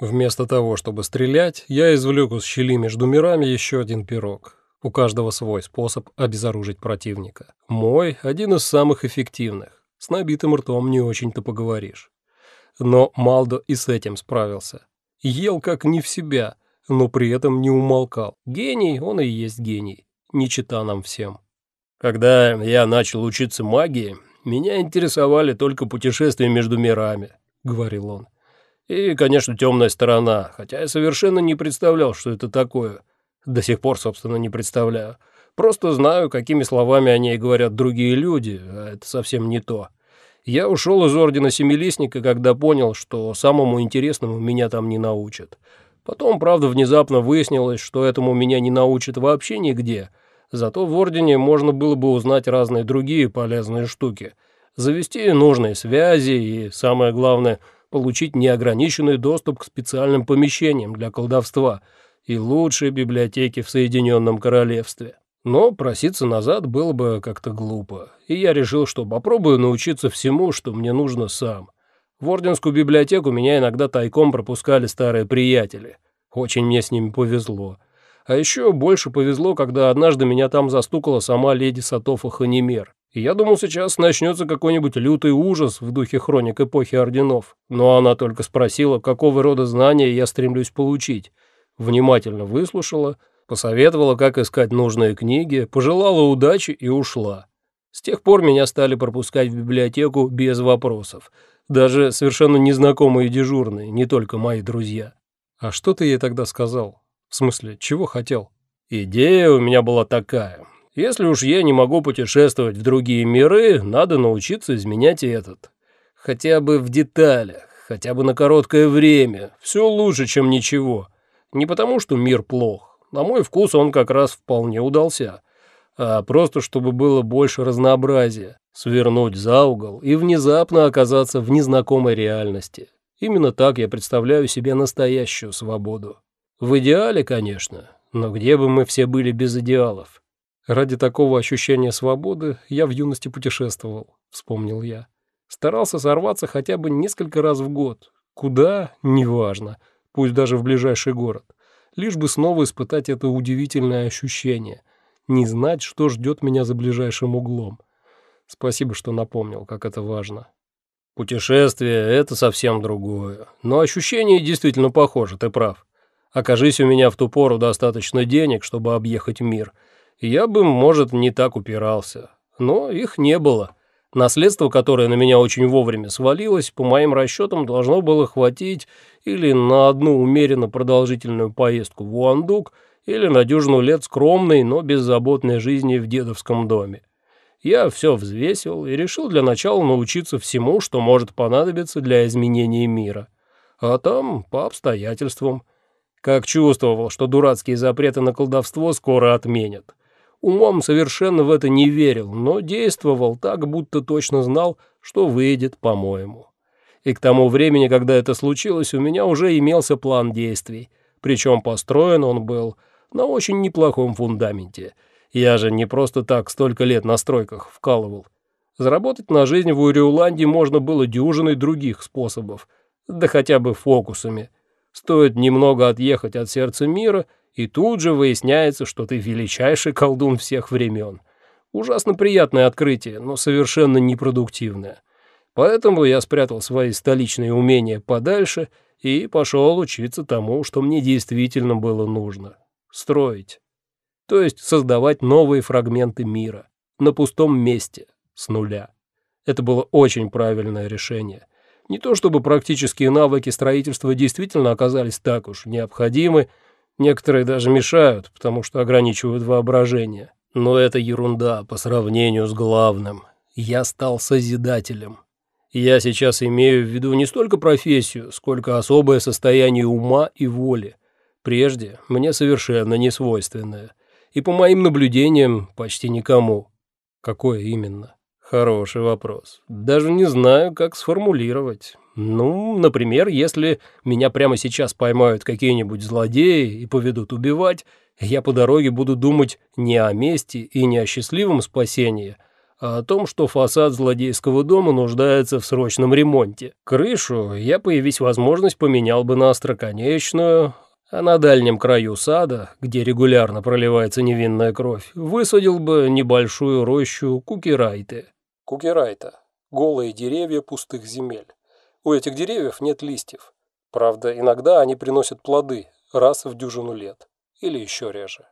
Вместо того, чтобы стрелять, я извлек из щели между мирами еще один пирог. У каждого свой способ обезоружить противника. Мой – один из самых эффективных. С набитым ртом не очень-то поговоришь. Но Малдо и с этим справился. Ел как не в себя, но при этом не умолкал. Гений, он и есть гений. Не чита нам всем. Когда я начал учиться магии, меня интересовали только путешествия между мирами, говорил он. И, конечно, темная сторона, хотя я совершенно не представлял, что это такое. До сих пор, собственно, не представляю. Просто знаю, какими словами о ней говорят другие люди, а это совсем не то. Я ушел из Ордена Семилистника, когда понял, что самому интересному меня там не научат. Потом, правда, внезапно выяснилось, что этому меня не научат вообще нигде. Зато в Ордене можно было бы узнать разные другие полезные штуки. Завести нужные связи и, самое главное – получить неограниченный доступ к специальным помещениям для колдовства и лучшие библиотеки в Соединенном Королевстве. Но проситься назад было бы как-то глупо, и я решил, что попробую научиться всему, что мне нужно сам. В Орденскую библиотеку меня иногда тайком пропускали старые приятели. Очень мне с ними повезло. А еще больше повезло, когда однажды меня там застукала сама леди Сатофа Ханимер. Я думал, сейчас начнется какой-нибудь лютый ужас в духе хроник эпохи орденов. Но она только спросила, какого рода знания я стремлюсь получить. Внимательно выслушала, посоветовала, как искать нужные книги, пожелала удачи и ушла. С тех пор меня стали пропускать в библиотеку без вопросов. Даже совершенно незнакомые дежурные, не только мои друзья. А что ты ей тогда сказал? В смысле, чего хотел? Идея у меня была такая. Если уж я не могу путешествовать в другие миры, надо научиться изменять этот. Хотя бы в деталях, хотя бы на короткое время. Все лучше, чем ничего. Не потому, что мир плох. На мой вкус он как раз вполне удался. А просто, чтобы было больше разнообразия. Свернуть за угол и внезапно оказаться в незнакомой реальности. Именно так я представляю себе настоящую свободу. В идеале, конечно, но где бы мы все были без идеалов? Ради такого ощущения свободы я в юности путешествовал, вспомнил я. Старался сорваться хотя бы несколько раз в год. Куда – неважно, пусть даже в ближайший город. Лишь бы снова испытать это удивительное ощущение. Не знать, что ждет меня за ближайшим углом. Спасибо, что напомнил, как это важно. Путешествие – это совсем другое. Но ощущение действительно похоже, ты прав. Окажись у меня в ту пору достаточно денег, чтобы объехать мир – я бы, может, не так упирался. Но их не было. Наследство, которое на меня очень вовремя свалилось, по моим расчетам, должно было хватить или на одну умеренно продолжительную поездку в Уандук, или на дюжину лет скромной, но беззаботной жизни в дедовском доме. Я все взвесил и решил для начала научиться всему, что может понадобиться для изменения мира. А там по обстоятельствам. Как чувствовал, что дурацкие запреты на колдовство скоро отменят. Умом совершенно в это не верил, но действовал так, будто точно знал, что выйдет, по-моему. И к тому времени, когда это случилось, у меня уже имелся план действий. Причем построен он был на очень неплохом фундаменте. Я же не просто так столько лет на стройках вкалывал. Заработать на жизнь в Уриуланде можно было дюжиной других способов, да хотя бы фокусами. Стоит немного отъехать от сердца мира — и тут же выясняется, что ты величайший колдун всех времен. Ужасно приятное открытие, но совершенно непродуктивное. Поэтому я спрятал свои столичные умения подальше и пошел учиться тому, что мне действительно было нужно — строить. То есть создавать новые фрагменты мира на пустом месте, с нуля. Это было очень правильное решение. Не то чтобы практические навыки строительства действительно оказались так уж необходимы, Некоторые даже мешают, потому что ограничивают воображение. Но это ерунда по сравнению с главным. Я стал созидателем. Я сейчас имею в виду не столько профессию, сколько особое состояние ума и воли. Прежде мне совершенно не свойственное. И по моим наблюдениям почти никому. Какое именно? Хороший вопрос. Даже не знаю, как сформулировать. Ну, например, если меня прямо сейчас поймают какие-нибудь злодеи и поведут убивать, я по дороге буду думать не о мести и не о счастливом спасении, а о том, что фасад злодейского дома нуждается в срочном ремонте. Крышу я, появись возможность, поменял бы на остроконечную, а на дальнем краю сада, где регулярно проливается невинная кровь, высадил бы небольшую рощу кукирайты. Кукирайта – голые деревья пустых земель. У этих деревьев нет листьев. Правда, иногда они приносят плоды раз в дюжину лет или еще реже.